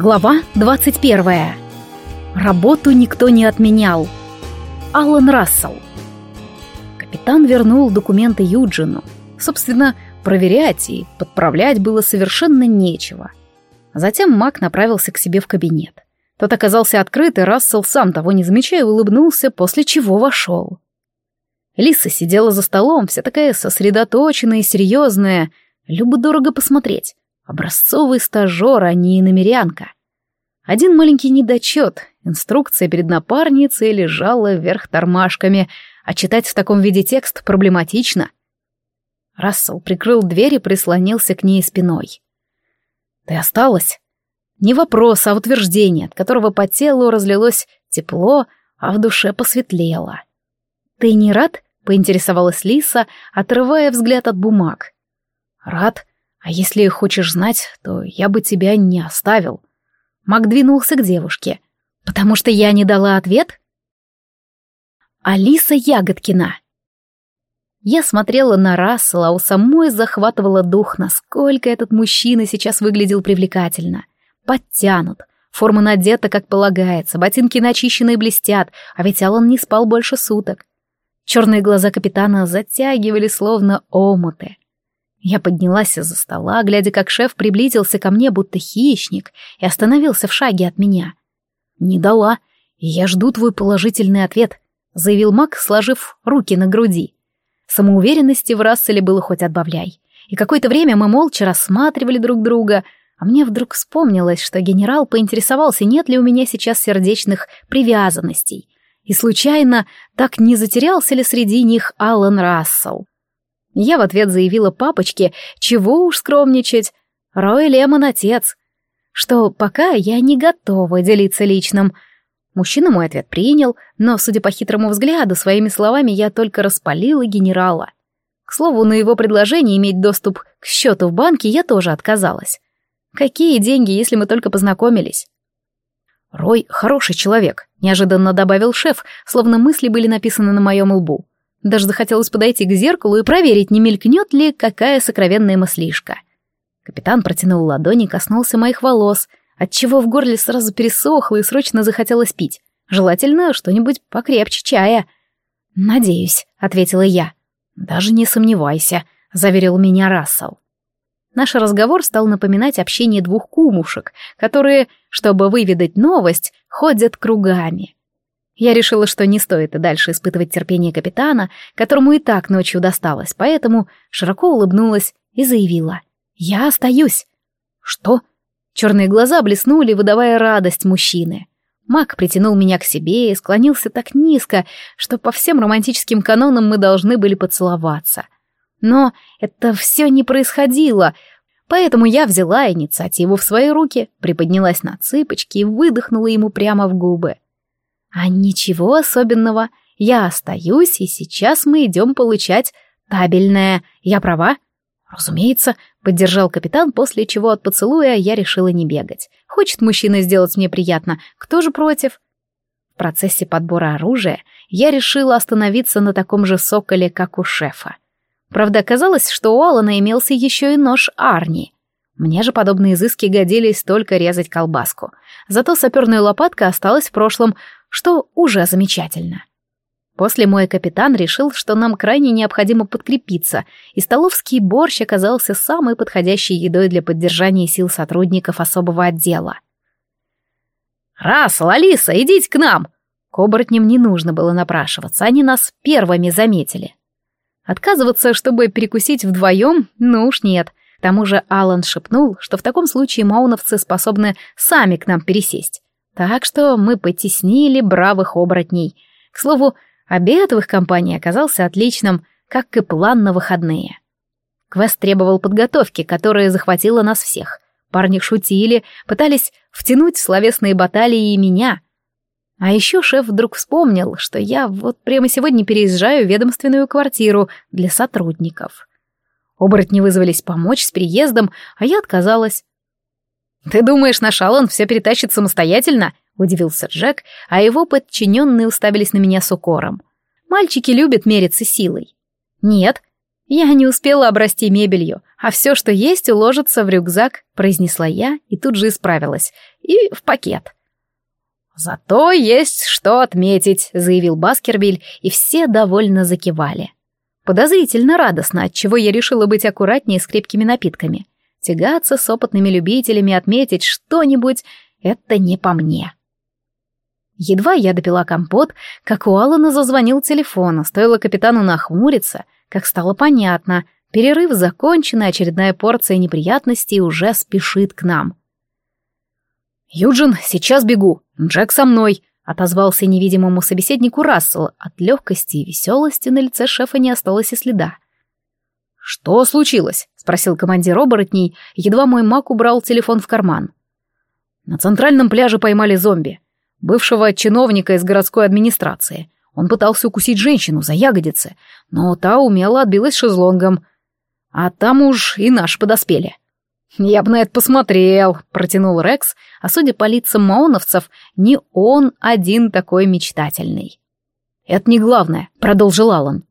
Глава 21. Работу никто не отменял. Алан Рассел. Капитан вернул документы Юджину. Собственно, проверять и подправлять было совершенно нечего. Затем Мак направился к себе в кабинет. Тот оказался открыт, и Рассел, сам того не замечая, улыбнулся, после чего вошел. Лиса сидела за столом, вся такая сосредоточенная и серьезная. Любо дорого посмотреть. Образцовый стажер, а не иномерянка. Один маленький недочет. Инструкция перед напарницей лежала вверх тормашками, а читать в таком виде текст проблематично. Рассел прикрыл дверь и прислонился к ней спиной. «Ты осталась?» Не вопрос, а утверждение, от которого по телу разлилось тепло, а в душе посветлело. «Ты не рад?» — поинтересовалась Лиса, отрывая взгляд от бумаг. «Рад», а если хочешь знать, то я бы тебя не оставил. Мак двинулся к девушке. Потому что я не дала ответ? Алиса Ягодкина. Я смотрела на Рассела, а у самой захватывала дух, насколько этот мужчина сейчас выглядел привлекательно. Подтянут, форма надета, как полагается, ботинки начищены и блестят, а ведь Алан не спал больше суток. Черные глаза капитана затягивали, словно омуты. Я поднялась из-за стола, глядя, как шеф приблизился ко мне, будто хищник, и остановился в шаге от меня. «Не дала. Я жду твой положительный ответ», — заявил Мак, сложив руки на груди. Самоуверенности в Расселе было хоть отбавляй. И какое-то время мы молча рассматривали друг друга, а мне вдруг вспомнилось, что генерал поинтересовался, нет ли у меня сейчас сердечных привязанностей, и случайно так не затерялся ли среди них Алан Рассел. Я в ответ заявила папочке, чего уж скромничать. Рой Лемон отец. Что пока я не готова делиться личным. Мужчина мой ответ принял, но, судя по хитрому взгляду, своими словами я только распалила генерала. К слову, на его предложение иметь доступ к счету в банке я тоже отказалась. Какие деньги, если мы только познакомились? Рой хороший человек, неожиданно добавил шеф, словно мысли были написаны на моем лбу. Даже захотелось подойти к зеркалу и проверить, не мелькнет ли какая сокровенная мыслишка. Капитан протянул ладони и коснулся моих волос, отчего в горле сразу пересохло и срочно захотелось пить. Желательно что-нибудь покрепче чая. «Надеюсь», — ответила я. «Даже не сомневайся», — заверил меня Рассел. Наш разговор стал напоминать общение двух кумушек, которые, чтобы выведать новость, ходят кругами. Я решила, что не стоит и дальше испытывать терпение капитана, которому и так ночью досталось, поэтому широко улыбнулась и заявила. «Я остаюсь». «Что?» Черные глаза блеснули, выдавая радость мужчины. Мак притянул меня к себе и склонился так низко, что по всем романтическим канонам мы должны были поцеловаться. Но это все не происходило, поэтому я взяла инициативу в свои руки, приподнялась на цыпочки и выдохнула ему прямо в губы. А ничего особенного. Я остаюсь, и сейчас мы идем получать табельное. Я права? Разумеется, поддержал капитан, после чего от поцелуя я решила не бегать. Хочет мужчина сделать мне приятно, кто же против? В процессе подбора оружия я решила остановиться на таком же соколе, как у шефа. Правда, казалось, что у Алана имелся еще и нож Арни — мне же подобные изыски годились только резать колбаску. Зато саперная лопатка осталась в прошлом, что уже замечательно. После мой капитан решил, что нам крайне необходимо подкрепиться, и столовский борщ оказался самой подходящей едой для поддержания сил сотрудников особого отдела. «Раз, Лалиса, идите к нам!» К оборотням не нужно было напрашиваться, они нас первыми заметили. Отказываться, чтобы перекусить вдвоем, ну уж нет. К тому же Алан шепнул, что в таком случае мауновцы способны сами к нам пересесть. Так что мы потеснили бравых оборотней. К слову, обед в их компании оказался отличным, как и план на выходные. Квест требовал подготовки, которая захватила нас всех. Парни шутили, пытались втянуть в словесные баталии и меня. А еще шеф вдруг вспомнил, что я вот прямо сегодня переезжаю в ведомственную квартиру для сотрудников. Оборотни вызвались помочь с переездом, а я отказалась. «Ты думаешь, наш Алан все перетащит самостоятельно?» — удивился Джек, а его подчиненные уставились на меня с укором. «Мальчики любят мериться силой». «Нет, я не успела обрасти мебелью, а все, что есть, уложится в рюкзак», — произнесла я и тут же исправилась. «И в пакет». «Зато есть что отметить», — заявил Баскервиль, и все довольно закивали. Подозрительно радостно, отчего я решила быть аккуратнее с крепкими напитками. Тягаться с опытными любителями, отметить что-нибудь — это не по мне. Едва я допила компот, как у Алана зазвонил телефон, а стоило капитану нахмуриться, как стало понятно, перерыв закончен, и очередная порция неприятностей уже спешит к нам. «Юджин, сейчас бегу. Джек со мной», Отозвался невидимому собеседнику Рассел. От легкости и веселости на лице шефа не осталось и следа. «Что случилось?» — спросил командир оборотней, едва мой маг убрал телефон в карман. «На центральном пляже поймали зомби. Бывшего чиновника из городской администрации. Он пытался укусить женщину за ягодицы, но та умело отбилась шезлонгом. А там уж и наш подоспели». «Я бы на это посмотрел», — протянул Рекс, а судя по лицам маоновцев, не он один такой мечтательный. «Это не главное», — продолжил Аллан.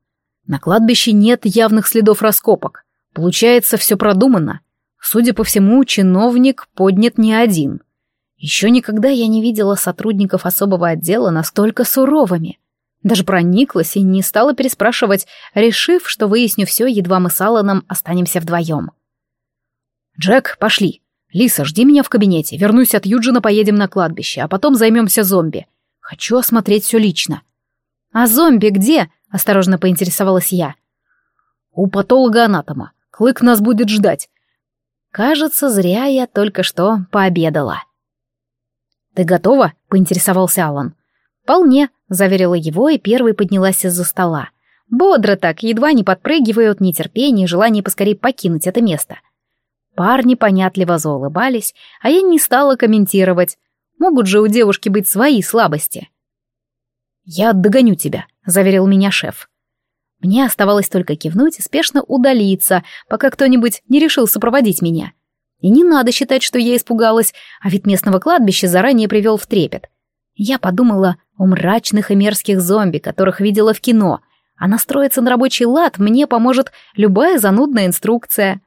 «На кладбище нет явных следов раскопок. Получается, все продумано. Судя по всему, чиновник поднят не один. Еще никогда я не видела сотрудников особого отдела настолько суровыми. Даже прониклась и не стала переспрашивать, решив, что выясню все, едва мы с Алланом останемся вдвоем». «Джек, пошли. Лиса, жди меня в кабинете. Вернусь от Юджина, поедем на кладбище, а потом займемся зомби. Хочу осмотреть все лично». «А зомби где?» — осторожно поинтересовалась я. «У патолога-анатома. Клык нас будет ждать. Кажется, зря я только что пообедала. «Ты готова?» — поинтересовался Алан. «Вполне», — заверила его и первой поднялась из-за стола. Бодро так, едва не подпрыгивая от нетерпения и желания поскорее покинуть это место. Парни понятливо заулыбались, а я не стала комментировать. Могут же у девушки быть свои слабости. «Я догоню тебя», — заверил меня шеф. Мне оставалось только кивнуть и спешно удалиться, пока кто-нибудь не решил сопроводить меня. И не надо считать, что я испугалась, а вид местного кладбища заранее привел в трепет. Я подумала о мрачных и мерзких зомби, которых видела в кино, а настроиться на рабочий лад мне поможет любая занудная инструкция.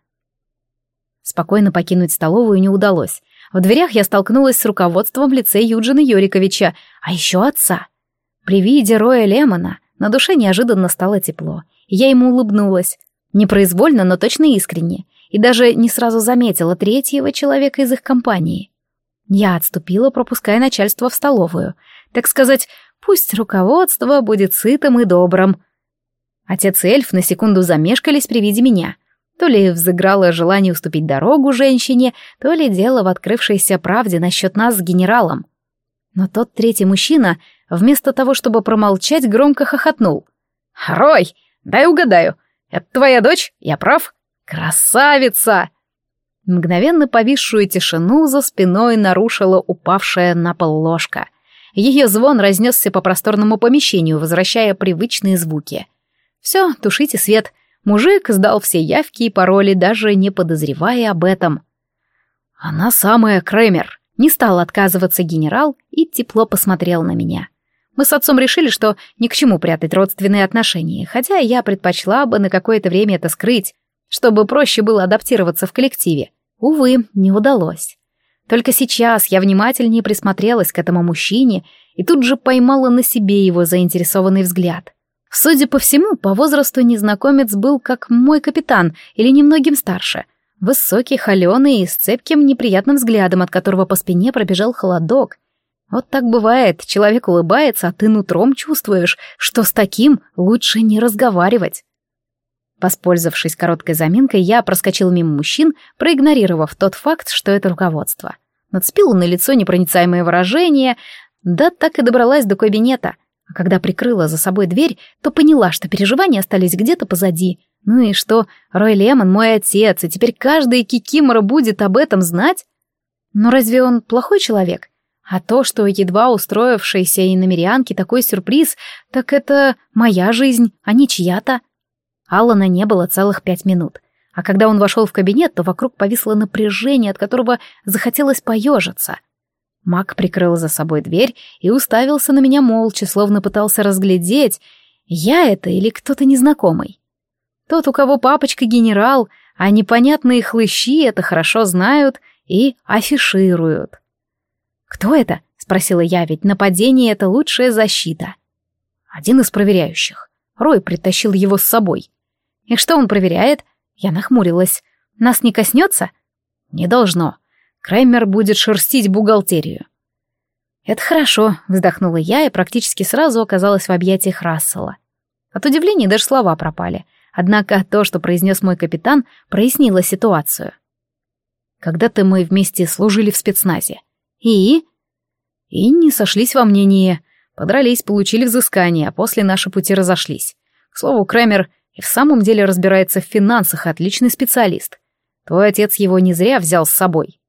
Спокойно покинуть столовую не удалось. В дверях я столкнулась с руководством в лице Юджина Юриковича, а еще отца. При виде Роя Лемона на душе неожиданно стало тепло. Я ему улыбнулась. Непроизвольно, но точно искренне. И даже не сразу заметила третьего человека из их компании. Я отступила, пропуская начальство в столовую. Так сказать, пусть руководство будет сытым и добрым. Отец и эльф на секунду замешкались при виде меня. То ли взыграло желание уступить дорогу женщине, то ли дело в открывшейся правде насчет нас с генералом. Но тот третий мужчина, вместо того, чтобы промолчать, громко хохотнул. «Рой, дай угадаю, это твоя дочь, я прав? Красавица!» Мгновенно повисшую тишину за спиной нарушила упавшая на пол ложка. Ее звон разнесся по просторному помещению, возвращая привычные звуки. «Все, тушите свет», Мужик сдал все явки и пароли, даже не подозревая об этом. «Она самая Кремер!» Не стал отказываться генерал и тепло посмотрел на меня. Мы с отцом решили, что ни к чему прятать родственные отношения, хотя я предпочла бы на какое-то время это скрыть, чтобы проще было адаптироваться в коллективе. Увы, не удалось. Только сейчас я внимательнее присмотрелась к этому мужчине и тут же поймала на себе его заинтересованный взгляд. Судя по всему, по возрасту незнакомец был как мой капитан или немногим старше. Высокий, холеный и с цепким неприятным взглядом, от которого по спине пробежал холодок. Вот так бывает, человек улыбается, а ты нутром чувствуешь, что с таким лучше не разговаривать. Воспользовавшись короткой заминкой, я проскочил мимо мужчин, проигнорировав тот факт, что это руководство. Нацпило на лицо непроницаемое выражение, да так и добралась до кабинета — а когда прикрыла за собой дверь, то поняла, что переживания остались где-то позади. Ну и что, Рой Лемон мой отец, и теперь каждый кикимора будет об этом знать? Но разве он плохой человек? А то, что едва устроившейся и намерянке такой сюрприз, так это моя жизнь, а не чья-то. Аллана не было целых пять минут. А когда он вошел в кабинет, то вокруг повисло напряжение, от которого захотелось поежиться — Мак прикрыл за собой дверь и уставился на меня молча, словно пытался разглядеть, я это или кто-то незнакомый. Тот, у кого папочка генерал, а непонятные хлыщи это хорошо знают и афишируют. «Кто это?» — спросила я, ведь нападение — это лучшая защита. Один из проверяющих. Рой притащил его с собой. «И что он проверяет?» Я нахмурилась. «Нас не коснется?» «Не должно», Креймер будет шерстить бухгалтерию. «Это хорошо», — вздохнула я и практически сразу оказалась в объятиях Рассела. От удивления даже слова пропали. Однако то, что произнес мой капитан, прояснило ситуацию. «Когда-то мы вместе служили в спецназе. И...» «И не сошлись во мнении. Подрались, получили взыскание, а после наши пути разошлись. К слову, Крэмер и в самом деле разбирается в финансах, отличный специалист. Твой отец его не зря взял с собой».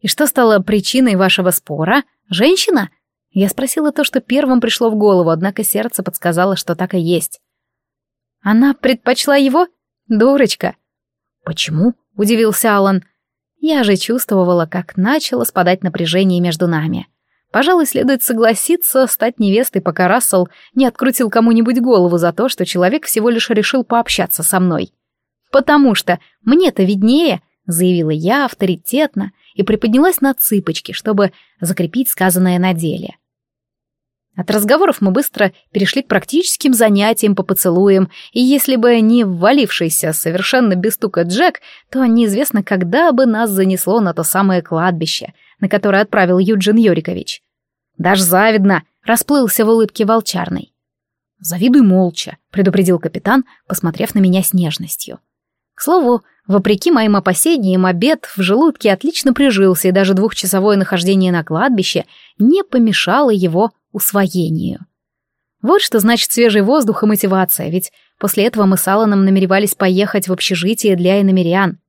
И что стало причиной вашего спора? Женщина? Я спросила то, что первым пришло в голову, однако сердце подсказало, что так и есть. Она предпочла его? Дурочка. Почему? Удивился Алан. Я же чувствовала, как начало спадать напряжение между нами. Пожалуй, следует согласиться стать невестой, пока Рассел не открутил кому-нибудь голову за то, что человек всего лишь решил пообщаться со мной. «Потому что мне-то виднее», — заявила я авторитетно, — и приподнялась на цыпочки, чтобы закрепить сказанное на деле. От разговоров мы быстро перешли к практическим занятиям по поцелуям, и если бы не ввалившийся совершенно без стука Джек, то неизвестно, когда бы нас занесло на то самое кладбище, на которое отправил Юджин Йорикович. Даже завидно расплылся в улыбке волчарной. «Завидуй молча», — предупредил капитан, посмотрев на меня с нежностью. К слову, Вопреки моим опасениям, обед в желудке отлично прижился, и даже двухчасовое нахождение на кладбище не помешало его усвоению. Вот что значит свежий воздух и мотивация, ведь после этого мы с Алланом намеревались поехать в общежитие для иномерян.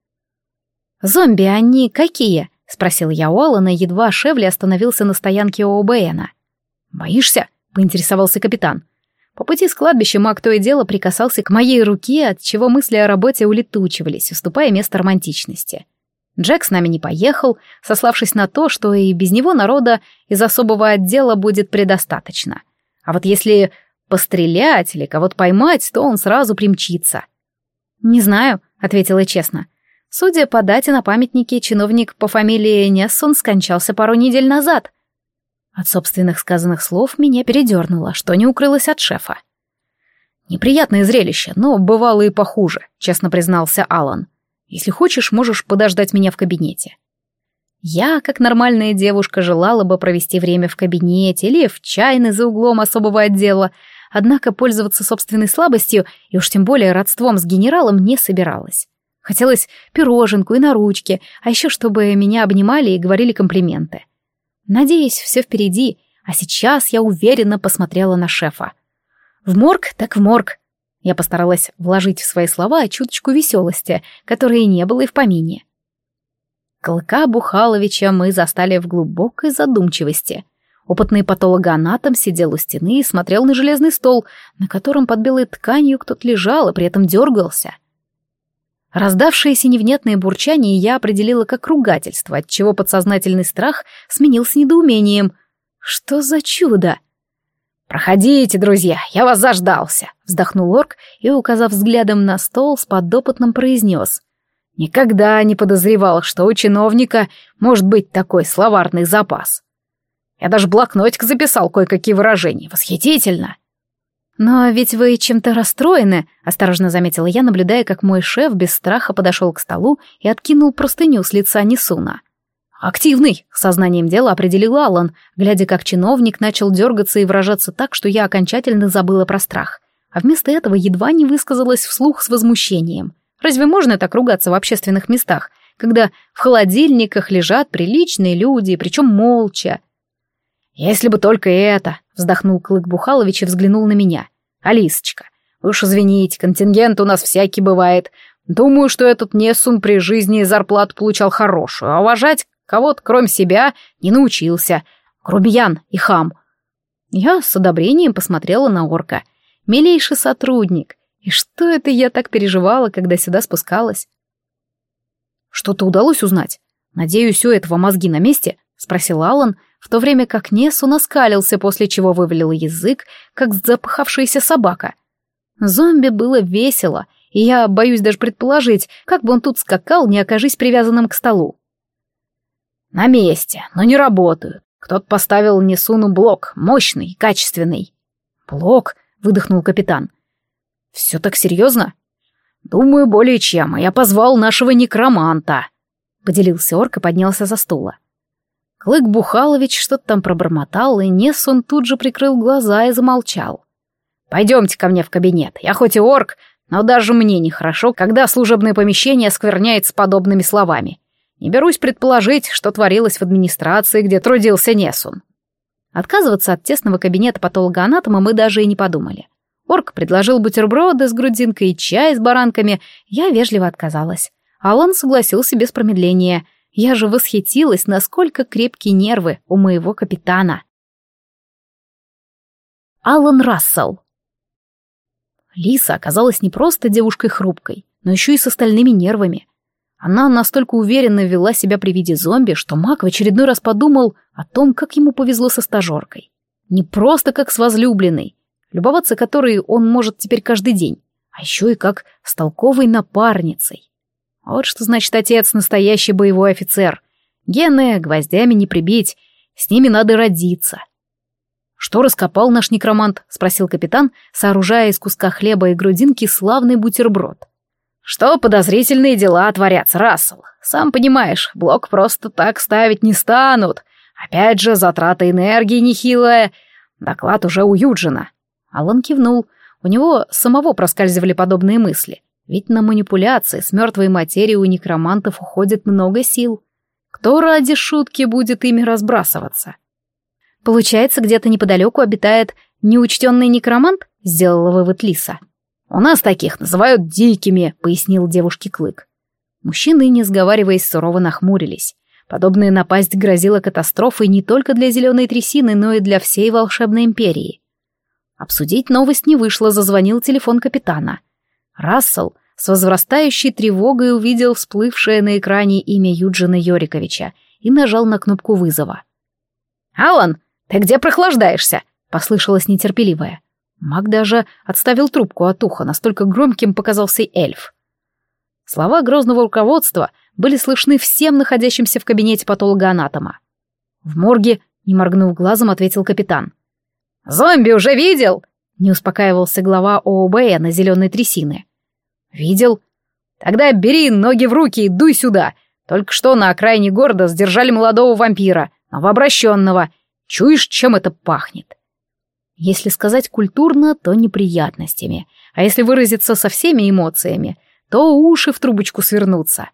«Зомби они какие?» — спросил я у Аллана, едва Шевли остановился на стоянке ООБНа. «Боишься?» — поинтересовался капитан. По пути с кладбища маг то и дело прикасался к моей руке, от чего мысли о работе улетучивались, уступая место романтичности. Джек с нами не поехал, сославшись на то, что и без него народа из особого отдела будет предостаточно. А вот если пострелять или кого-то поймать, то он сразу примчится. «Не знаю», — ответила честно. Судя по дате на памятнике, чиновник по фамилии Нессон скончался пару недель назад — от собственных сказанных слов меня передернуло, что не укрылось от шефа. «Неприятное зрелище, но бывало и похуже», — честно признался Алан. «Если хочешь, можешь подождать меня в кабинете». Я, как нормальная девушка, желала бы провести время в кабинете или в чайной за углом особого отдела, однако пользоваться собственной слабостью и уж тем более родством с генералом не собиралась. Хотелось пироженку и на ручке, а еще чтобы меня обнимали и говорили комплименты. Надеюсь, все впереди, а сейчас я уверенно посмотрела на шефа. В морг так в морг. Я постаралась вложить в свои слова чуточку веселости, которой не было и в помине. Клыка Бухаловича мы застали в глубокой задумчивости. Опытный патологоанатом сидел у стены и смотрел на железный стол, на котором под белой тканью кто-то лежал и при этом дергался — Раздавшееся невнятное бурчание я определила как ругательство, отчего подсознательный страх сменился недоумением. «Что за чудо?» «Проходите, друзья, я вас заждался», — вздохнул орк и, указав взглядом на стол, с подопытным произнес. «Никогда не подозревал, что у чиновника может быть такой словарный запас. Я даже блокнотик записал кое-какие выражения. Восхитительно!» «Но ведь вы чем-то расстроены», — осторожно заметила я, наблюдая, как мой шеф без страха подошел к столу и откинул простыню с лица Несуна. «Активный!» — сознанием дела определил Аллан, глядя, как чиновник начал дергаться и выражаться так, что я окончательно забыла про страх. А вместо этого едва не высказалась вслух с возмущением. «Разве можно так ругаться в общественных местах, когда в холодильниках лежат приличные люди, причем молча?» «Если бы только это!» вздохнул Клык Бухалович и взглянул на меня. «Алисочка, уж извините, контингент у нас всякий бывает. Думаю, что этот Несун при жизни зарплату получал хорошую, а уважать кого-то, кроме себя, не научился. Грубиян и хам». Я с одобрением посмотрела на орка. «Милейший сотрудник. И что это я так переживала, когда сюда спускалась?» «Что-то удалось узнать? Надеюсь, у этого мозги на месте?» — спросил Алан, — в то время как Несу наскалился, после чего вывалил язык, как запахавшаяся собака. Зомби было весело, и я боюсь даже предположить, как бы он тут скакал, не окажись привязанным к столу. «На месте, но не работаю. Кто-то поставил Несуну блок, мощный, качественный». «Блок?» — выдохнул капитан. «Все так серьезно?» «Думаю, более чем, а я позвал нашего некроманта», — поделился орк и поднялся за стула. Клык Бухалович что-то там пробормотал, и Несун тут же прикрыл глаза и замолчал. «Пойдемте ко мне в кабинет. Я хоть и орк, но даже мне нехорошо, когда служебное помещение скверняет с подобными словами. Не берусь предположить, что творилось в администрации, где трудился Несун. Отказываться от тесного кабинета патологоанатома мы даже и не подумали. Орк предложил бутерброды с грудинкой и чай с баранками. Я вежливо отказалась. Алан согласился без промедления — я же восхитилась, насколько крепкие нервы у моего капитана. Алан Рассел Лиса оказалась не просто девушкой хрупкой, но еще и с остальными нервами. Она настолько уверенно вела себя при виде зомби, что Мак в очередной раз подумал о том, как ему повезло со стажеркой. Не просто как с возлюбленной, любоваться которой он может теперь каждый день, а еще и как с толковой напарницей. Вот что значит отец настоящий боевой офицер. Гены гвоздями не прибить, с ними надо родиться. «Что раскопал наш некромант?» — спросил капитан, сооружая из куска хлеба и грудинки славный бутерброд. «Что подозрительные дела творятся, Рассел? Сам понимаешь, блок просто так ставить не станут. Опять же, затрата энергии нехилая. Доклад уже у Юджина». Алан кивнул. У него самого проскальзывали подобные мысли. Ведь на манипуляции с мертвой материей у некромантов уходит много сил. Кто ради шутки будет ими разбрасываться? Получается, где-то неподалеку обитает неучтенный некромант? Сделала вывод Лиса. У нас таких называют дикими, пояснил девушке Клык. Мужчины, не сговариваясь, сурово нахмурились. Подобная напасть грозила катастрофой не только для зеленой трясины, но и для всей волшебной империи. Обсудить новость не вышло, зазвонил телефон капитана. Рассел, с возрастающей тревогой увидел всплывшее на экране имя Юджина Йориковича и нажал на кнопку вызова. «Алан, ты где прохлаждаешься?» — послышалось нетерпеливое. Маг даже отставил трубку от уха, настолько громким показался эльф. Слова грозного руководства были слышны всем находящимся в кабинете патологоанатома. В морге, не моргнув глазом, ответил капитан. «Зомби уже видел!» — не успокаивался глава ООБ на зеленой трясины. «Видел? Тогда бери ноги в руки и дуй сюда. Только что на окраине города сдержали молодого вампира, новообращенного. Чуешь, чем это пахнет?» Если сказать культурно, то неприятностями, а если выразиться со всеми эмоциями, то уши в трубочку свернутся.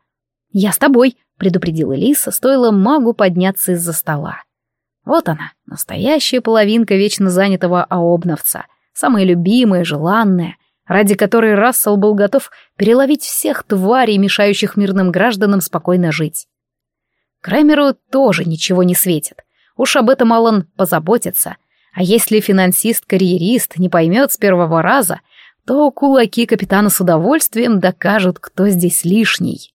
«Я с тобой», — предупредила Лиса, стоило магу подняться из-за стола. Вот она, настоящая половинка вечно занятого аобновца, самая любимая, желанная, ради которой Рассел был готов переловить всех тварей, мешающих мирным гражданам спокойно жить. Крамеру тоже ничего не светит. Уж об этом Аллан позаботится. А если финансист-карьерист не поймет с первого раза, то кулаки капитана с удовольствием докажут, кто здесь лишний.